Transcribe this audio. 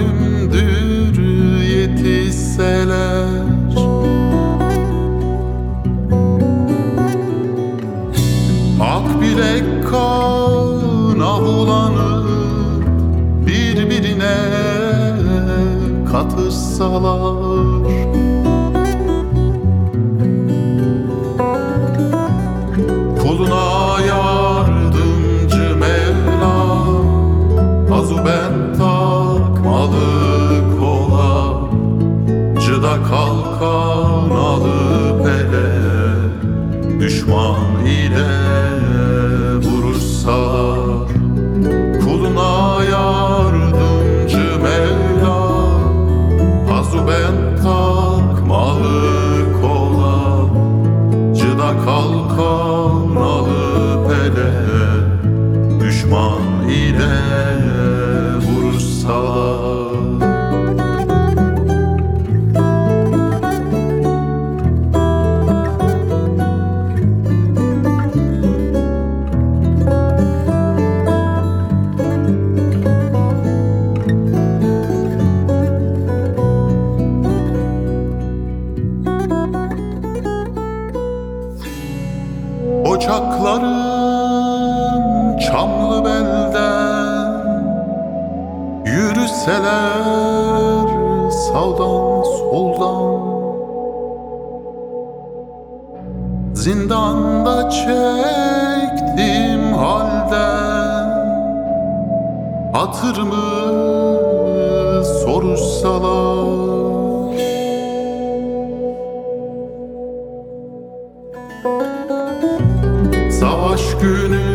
halimdir yetişseler. Ak bilek kana bulanıp birbirine katışsalar. Kalkan alıp ele Düşman ile vurursalar Kuluna yardımcı Ocaklarım çamlı belden Yürüseler sağdan soldan. Zindanda çektim halden Hatırımı sorsalar aşkını